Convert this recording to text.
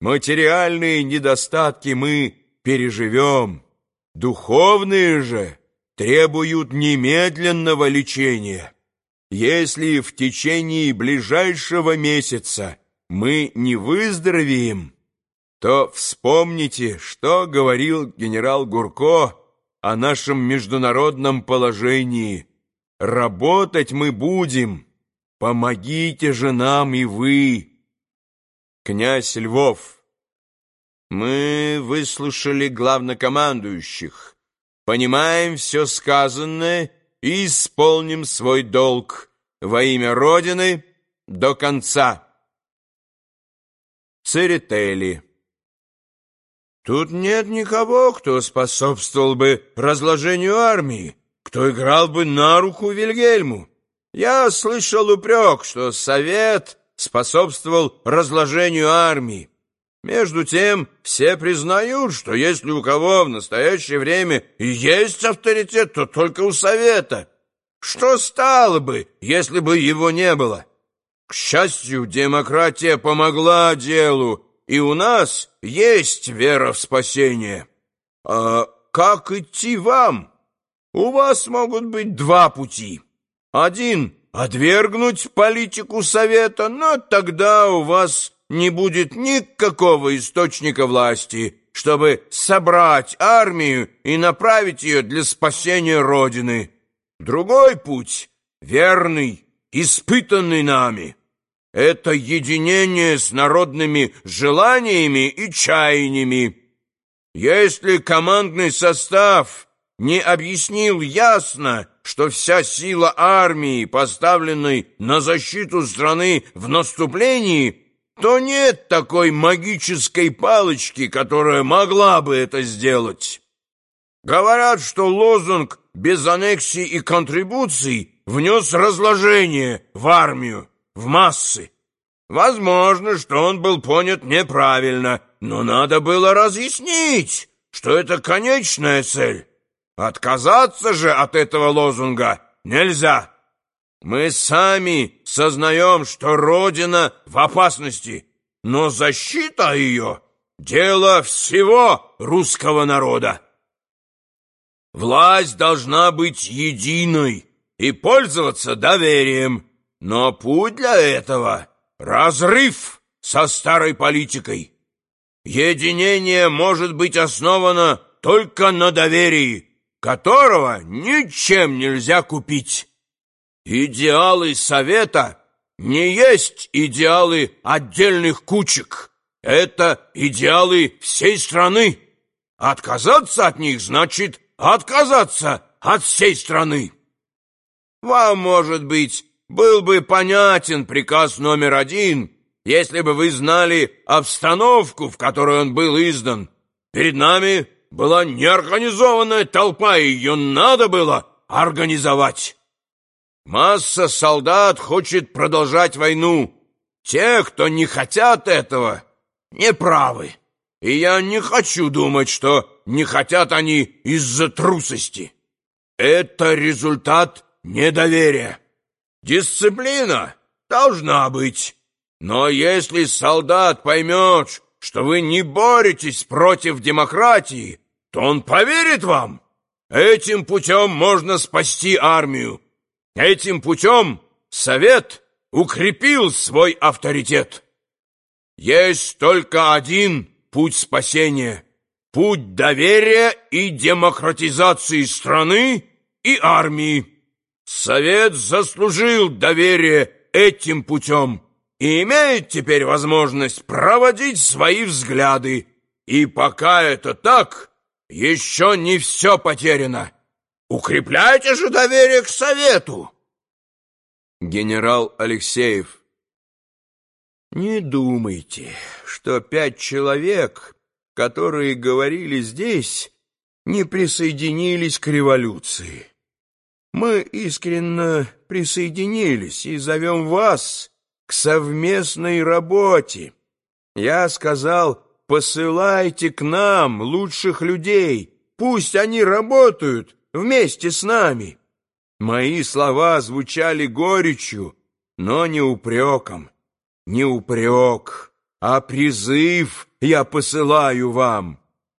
Материальные недостатки мы переживем, духовные же требуют немедленного лечения. Если в течение ближайшего месяца мы не выздоровеем, то вспомните, что говорил генерал Гурко о нашем международном положении. Работать мы будем, помогите же нам и вы. Князь Львов, мы выслушали главнокомандующих, понимаем все сказанное и исполним свой долг во имя Родины до конца. Церетели Тут нет никого, кто способствовал бы разложению армии, кто играл бы на руку Вильгельму. Я слышал упрек, что Совет способствовал разложению армии. Между тем, все признают, что если у кого в настоящее время есть авторитет, то только у Совета. Что стало бы, если бы его не было? К счастью, демократия помогла делу, и у нас есть вера в спасение. А как идти вам? У вас могут быть два пути. Один — отвергнуть политику Совета, но тогда у вас не будет никакого источника власти, чтобы собрать армию и направить ее для спасения Родины. Другой путь — верный, испытанный нами — это единение с народными желаниями и чаяниями. Если командный состав не объяснил ясно, что вся сила армии, поставленной на защиту страны в наступлении, то нет такой магической палочки, которая могла бы это сделать. Говорят, что лозунг «без аннексий и контрибуций» внес разложение в армию в массы. Возможно, что он был понят неправильно, но надо было разъяснить, что это конечная цель. Отказаться же от этого лозунга нельзя. Мы сами сознаем, что Родина в опасности, но защита ее — дело всего русского народа. Власть должна быть единой и пользоваться доверием. Но путь для этого — разрыв со старой политикой. Единение может быть основано только на доверии, которого ничем нельзя купить. Идеалы Совета не есть идеалы отдельных кучек. Это идеалы всей страны. Отказаться от них значит отказаться от всей страны. Вам, может быть, был бы понятен приказ номер один, если бы вы знали обстановку, в которой он был издан. Перед нами была неорганизованная толпа, ее надо было организовать. Масса солдат хочет продолжать войну. Те, кто не хотят этого, неправы. И я не хочу думать, что не хотят они из-за трусости. Это результат недоверия. Дисциплина должна быть. Но если солдат поймет, что вы не боретесь против демократии, то он поверит вам. Этим путем можно спасти армию. Этим путем Совет укрепил свой авторитет. Есть только один путь спасения. Путь доверия и демократизации страны и армии. Совет заслужил доверие этим путем и имеет теперь возможность проводить свои взгляды. И пока это так, еще не все потеряно. Укрепляйте же доверие к Совету. Генерал Алексеев. Не думайте, что пять человек, которые говорили здесь, не присоединились к революции. Мы искренне присоединились и зовем вас к совместной работе. Я сказал, посылайте к нам лучших людей, пусть они работают вместе с нами. Мои слова звучали горечью, но не упреком, не упрек. а призыв я посылаю вам.